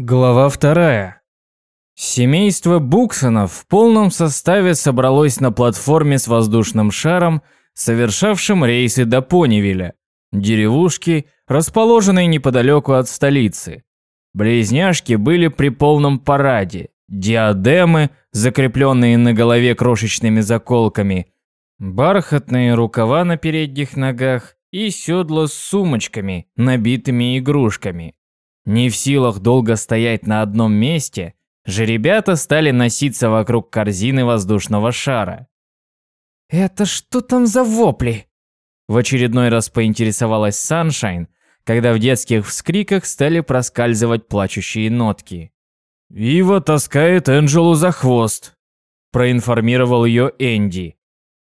Глава вторая. Семейство Буксонов в полном составе собралось на платформе с воздушным шаром, совершавшим рейсы до Понивиля, деревушки, расположенной неподалеку от столицы. Близняшки были при полном параде, диадемы, закрепленные на голове крошечными заколками, бархатные рукава на передних ногах и седла с сумочками, набитыми игрушками. Не в силах долго стоять на одном месте, жеребята стали носиться вокруг корзины воздушного шара. «Это что там за вопли?» В очередной раз поинтересовалась Саншайн, когда в детских вскриках стали проскальзывать плачущие нотки. «Ива таскает Энджелу за хвост», – проинформировал ее Энди.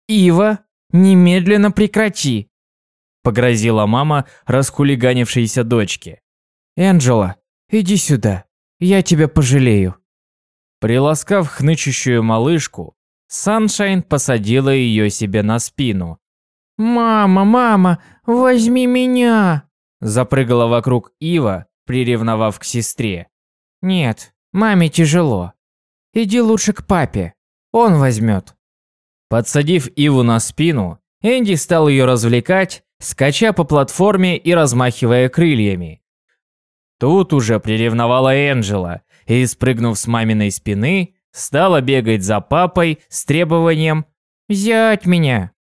«Ива, немедленно прекрати!» – погрозила мама расхулиганившейся дочке. «Энджела, иди сюда, я тебя пожалею». Приласкав хнычущую малышку, Саншайн посадила ее себе на спину. «Мама, мама, возьми меня!» Запрыгала вокруг Ива, приревновав к сестре. «Нет, маме тяжело. Иди лучше к папе, он возьмет». Подсадив Иву на спину, Энди стал ее развлекать, скача по платформе и размахивая крыльями. Тут уже приревновала Энджела и, спрыгнув с маминой спины, стала бегать за папой с требованием «Взять меня!».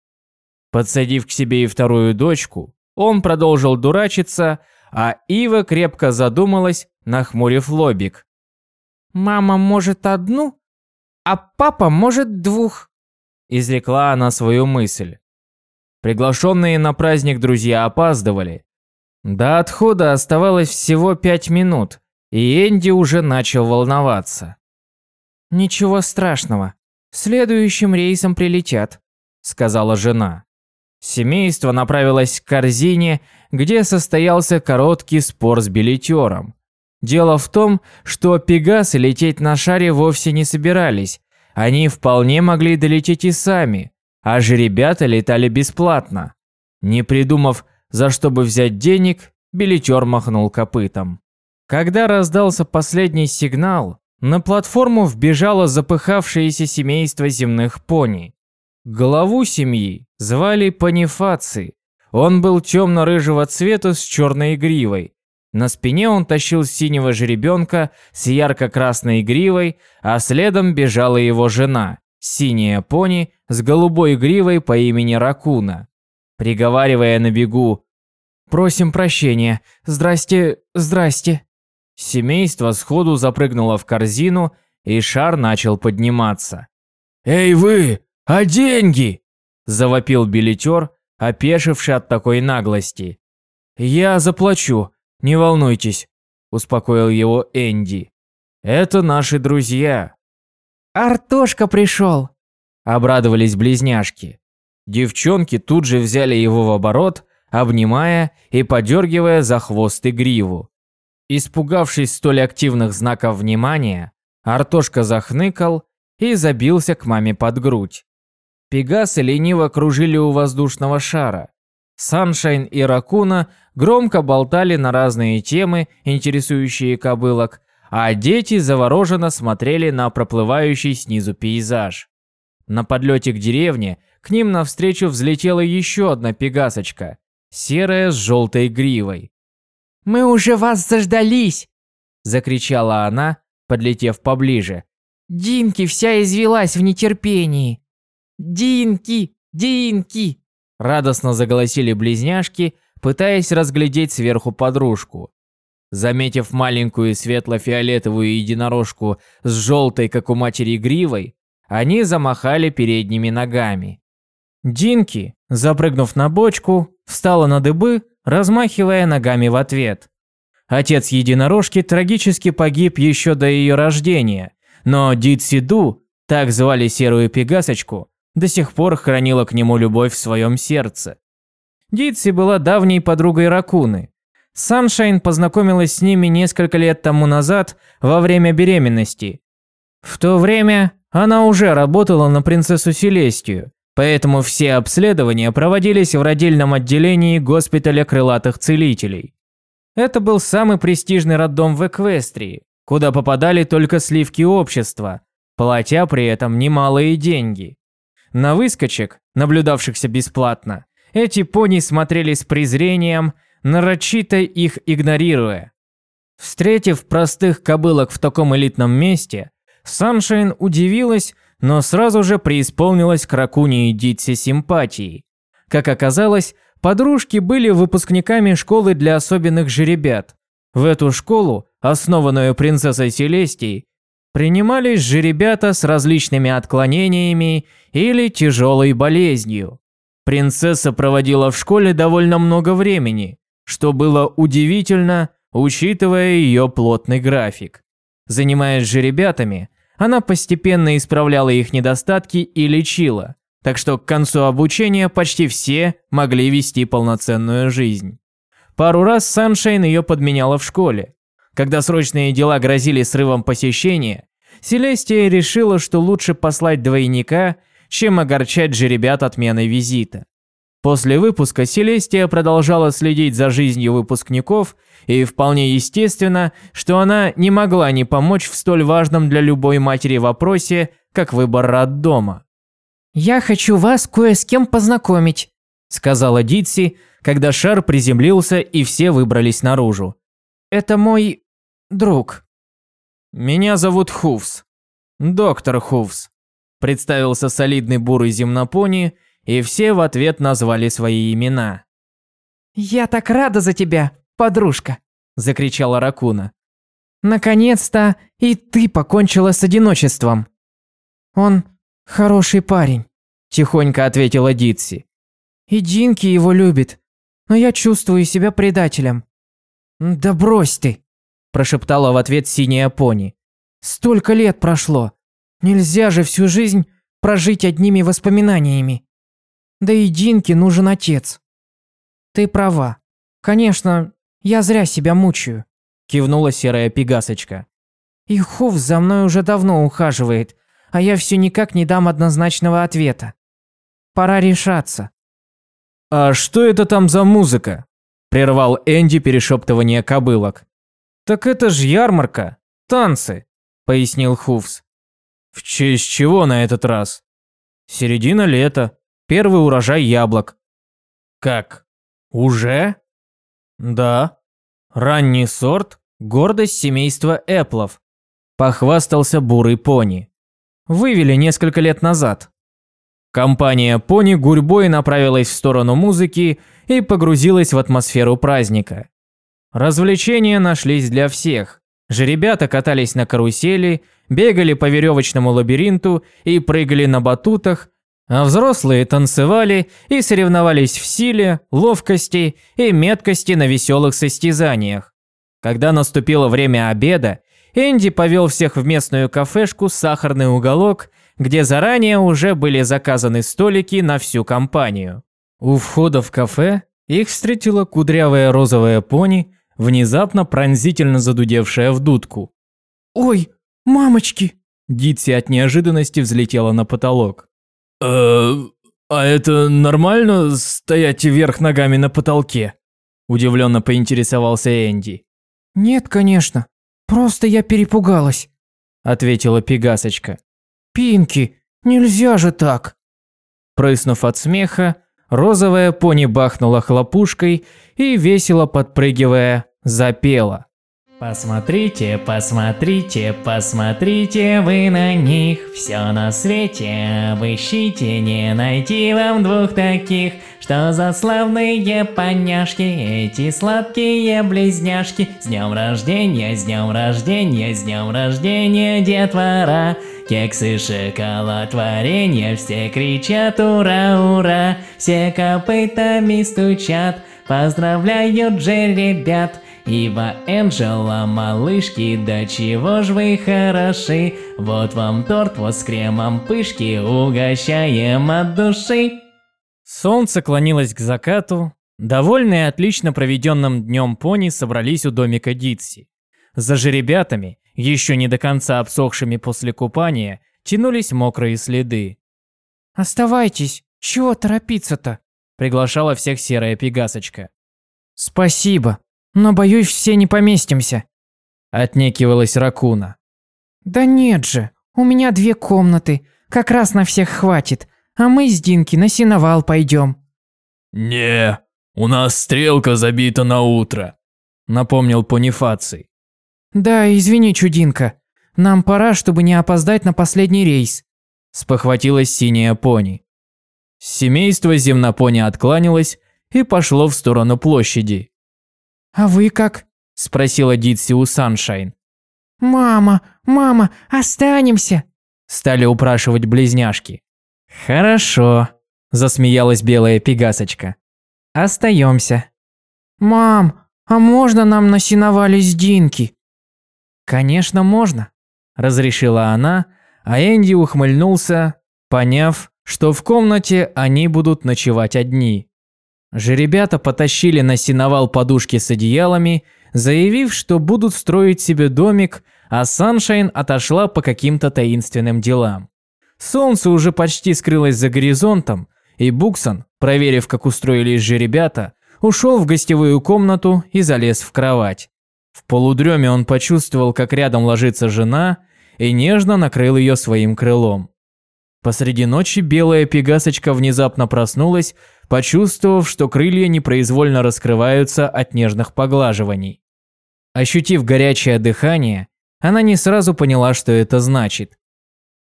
Подсадив к себе и вторую дочку, он продолжил дурачиться, а Ива крепко задумалась, нахмурив лобик. «Мама может одну, а папа может двух», – изрекла она свою мысль. Приглашенные на праздник друзья опаздывали, до отхода оставалось всего пять минут, и Энди уже начал волноваться. «Ничего страшного, следующим рейсом прилетят», – сказала жена. Семейство направилось к корзине, где состоялся короткий спор с билетером. Дело в том, что пегасы лететь на шаре вовсе не собирались, они вполне могли долететь и сами, а же ребята летали бесплатно. Не придумав за что бы взять денег, билетер махнул копытом. Когда раздался последний сигнал, на платформу вбежало запыхавшееся семейство земных пони. Главу семьи звали Панифаци. Он был темно-рыжего цвета с черной гривой. На спине он тащил синего жеребенка с ярко-красной гривой, а следом бежала его жена, синяя пони с голубой гривой по имени Ракуна приговаривая на бегу «Просим прощения, здрасте, здрасте». Семейство сходу запрыгнуло в корзину, и шар начал подниматься. «Эй вы, а деньги?» – завопил билетер, опешивший от такой наглости. «Я заплачу, не волнуйтесь», – успокоил его Энди. «Это наши друзья». «Артошка пришел», – обрадовались близняшки. Девчонки тут же взяли его в оборот, обнимая и подергивая за хвост и гриву. Испугавшись столь активных знаков внимания, Артошка захныкал и забился к маме под грудь. Пегасы лениво кружили у воздушного шара. Саншайн и Ракуна громко болтали на разные темы, интересующие кобылок, а дети завороженно смотрели на проплывающий снизу пейзаж. На подлете к деревне к ним навстречу взлетела еще одна пегасочка, серая с желтой гривой. «Мы уже вас заждались!» – закричала она, подлетев поближе. «Динки вся извелась в нетерпении!» «Динки! Динки!» – радостно заголосили близняшки, пытаясь разглядеть сверху подружку. Заметив маленькую светло-фиолетовую единорожку с желтой, как у матери, гривой, они замахали передними ногами. Динки, запрыгнув на бочку, встала на дыбы, размахивая ногами в ответ. Отец единорожки трагически погиб еще до ее рождения, но Дитсиду, так звали серую пегасочку, до сих пор хранила к нему любовь в своем сердце. Дитси была давней подругой Ракуны. Саншайн познакомилась с ними несколько лет тому назад во время беременности. В то время она уже работала на принцессу Селестию, Поэтому все обследования проводились в родильном отделении госпиталя крылатых целителей. Это был самый престижный роддом в Эквестрии, куда попадали только сливки общества, платя при этом немалые деньги. На выскочек, наблюдавшихся бесплатно, эти пони смотрели с презрением, нарочито их игнорируя. Встретив простых кобылок в таком элитном месте, Саншайн удивилась, но сразу же преисполнилась к Ракуне и Дитсе симпатией. Как оказалось, подружки были выпускниками школы для особенных жеребят. В эту школу, основанную принцессой Селестией, принимались жеребята с различными отклонениями или тяжелой болезнью. Принцесса проводила в школе довольно много времени, что было удивительно, учитывая ее плотный график. Занимаясь жеребятами, она постепенно исправляла их недостатки и лечила, так что к концу обучения почти все могли вести полноценную жизнь. Пару раз Саншайн ее подменяла в школе. Когда срочные дела грозили срывом посещения, Селестия решила, что лучше послать двойника, чем огорчать жеребят отменой визита. После выпуска Селестия продолжала следить за жизнью выпускников, и вполне естественно, что она не могла не помочь в столь важном для любой матери вопросе, как выбор роддома. «Я хочу вас кое с кем познакомить», – сказала Дитси, когда шар приземлился и все выбрались наружу. «Это мой друг». «Меня зовут Хувс. Доктор Хувс», – представился солидный бурый земнопони – и все в ответ назвали свои имена. «Я так рада за тебя, подружка!» – закричала Ракуна. «Наконец-то и ты покончила с одиночеством!» «Он хороший парень», – тихонько ответила Дитси. «И Динки его любит, но я чувствую себя предателем». «Да брось ты!» – прошептала в ответ синяя пони. «Столько лет прошло. Нельзя же всю жизнь прожить одними воспоминаниями». Да и Динке нужен отец. Ты права. Конечно, я зря себя мучаю, кивнула серая пегасочка. И Хув за мной уже давно ухаживает, а я все никак не дам однозначного ответа. Пора решаться. А что это там за музыка? Прервал Энди перешептывание кобылок. Так это ж ярмарка, танцы, пояснил Хувс. В честь чего на этот раз? Середина лета, Первый урожай яблок. Как? Уже? Да. Ранний сорт – гордость семейства Эплов. Похвастался бурый пони. Вывели несколько лет назад. Компания пони гурьбой направилась в сторону музыки и погрузилась в атмосферу праздника. Развлечения нашлись для всех. Жеребята катались на карусели, бегали по веревочному лабиринту и прыгали на батутах, а взрослые танцевали и соревновались в силе, ловкости и меткости на веселых состязаниях. Когда наступило время обеда, Энди повел всех в местную кафешку «Сахарный уголок», где заранее уже были заказаны столики на всю компанию. У входа в кафе их встретила кудрявая розовая пони, внезапно пронзительно задудевшая в дудку. «Ой, мамочки!» Дитси от неожиданности взлетела на потолок. «Э, а это нормально стоять вверх ногами на потолке?» Удивленно поинтересовался Энди. «Нет, конечно. Просто я перепугалась», ответила Пегасочка. «Пинки, нельзя же так!» Прыснув от смеха, розовая пони бахнула хлопушкой и, весело подпрыгивая, запела. Посмотрите, посмотрите, посмотрите вы на них. Все на свете обыщите, не найти вам двух таких. Что за славные поняшки, эти сладкие близняшки. С днем рождения, с днем рождения, с днем рождения, детвора. Кексы, шоколад, варенье, все кричат ура, ура! Все копытами стучат, поздравляют же ребят Ива, Энджела, малышки, да чего ж вы хороши Вот вам торт вот с кремом пышки, угощаем от души Солнце клонилось к закату, довольные отлично проведенным днем пони собрались у домика Дитси. За жеребятами, еще не до конца обсохшими после купания, тянулись мокрые следы. «Оставайтесь, чего торопиться-то?» – приглашала всех серая пегасочка. «Спасибо», но, боюсь, все не поместимся». Отнекивалась Ракуна. Да нет же, у меня две комнаты, как раз на всех хватит, а мы с Динки на сеновал пойдем. «Не, у нас стрелка забита на утро», – напомнил Понифаций. Да, извини, чудинка, нам пора, чтобы не опоздать на последний рейс. Спохватилась синяя пони. Семейство земнопони откланялось и пошло в сторону площади. «А вы как?» – спросила Дитси у Саншайн. «Мама, мама, останемся!» – стали упрашивать близняшки. «Хорошо», – засмеялась белая пегасочка. «Остаемся». «Мам, а можно нам на сеновале с Динки?» «Конечно, можно», – разрешила она, а Энди ухмыльнулся, поняв, что в комнате они будут ночевать одни. Жеребята потащили на сеновал подушки с одеялами, заявив, что будут строить себе домик, а Саншайн отошла по каким-то таинственным делам. Солнце уже почти скрылось за горизонтом, и Буксон, проверив, как устроились жеребята, ушел в гостевую комнату и залез в кровать. В полудреме он почувствовал, как рядом ложится жена, и нежно накрыл ее своим крылом. Посреди ночи белая пегасочка внезапно проснулась, почувствовав, что крылья непроизвольно раскрываются от нежных поглаживаний. Ощутив горячее дыхание, она не сразу поняла, что это значит.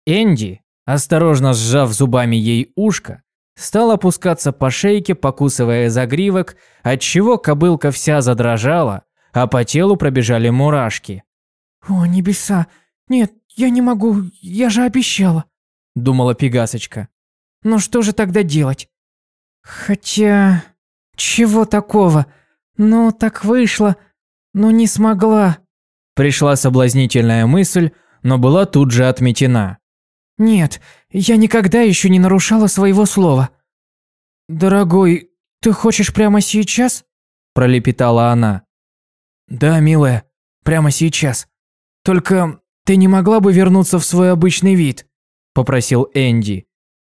Энди, осторожно сжав зубами ей ушко, стал опускаться по шейке, покусывая загривок, отчего кобылка вся задрожала, а по телу пробежали мурашки. «О, небеса! Нет, я не могу, я же обещала!» Думала Пегасочка. Но что же тогда делать? Хотя... Чего такого? Ну, так вышло. Но не смогла. Пришла соблазнительная мысль, но была тут же отметена. Нет, я никогда еще не нарушала своего слова. Дорогой, ты хочешь прямо сейчас? Пролепетала она. Да, милая, прямо сейчас. Только ты не могла бы вернуться в свой обычный вид? Попросил Энди.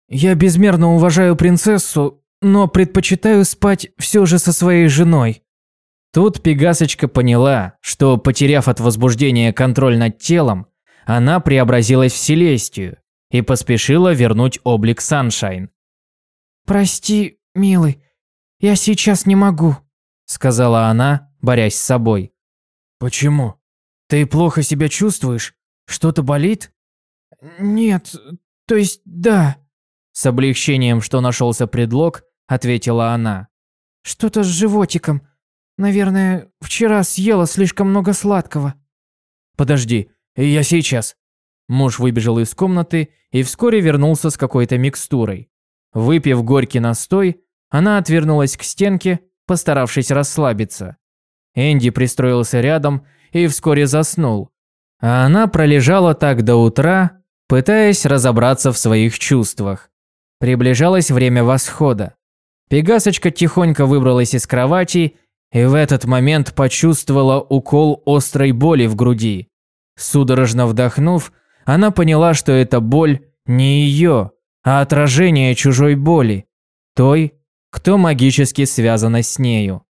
Я безмерно уважаю принцессу, но предпочитаю спать все же со своей женой. Тут Пегасочка поняла, что, потеряв от возбуждения контроль над телом, она преобразилась в Селестию и поспешила вернуть облик Саншайн. «Прости, милый, я сейчас не могу», – сказала она, борясь с собой. «Почему? Ты плохо себя чувствуешь? Что-то болит?» «Нет, то есть да». С облегчением, что нашелся предлог, ответила она. «Что-то с животиком. Наверное, вчера съела слишком много сладкого». «Подожди, я сейчас». Муж выбежал из комнаты и вскоре вернулся с какой-то микстурой. Выпив горький настой, она отвернулась к стенке, постаравшись расслабиться. Энди пристроился рядом и вскоре заснул. А она пролежала так до утра, пытаясь разобраться в своих чувствах. Приближалось время восхода. Пегасочка тихонько выбралась из кровати и в этот момент почувствовала укол острой боли в груди. Судорожно вдохнув, она поняла, что эта боль не ее, а отражение чужой боли, той, кто магически связана с нею.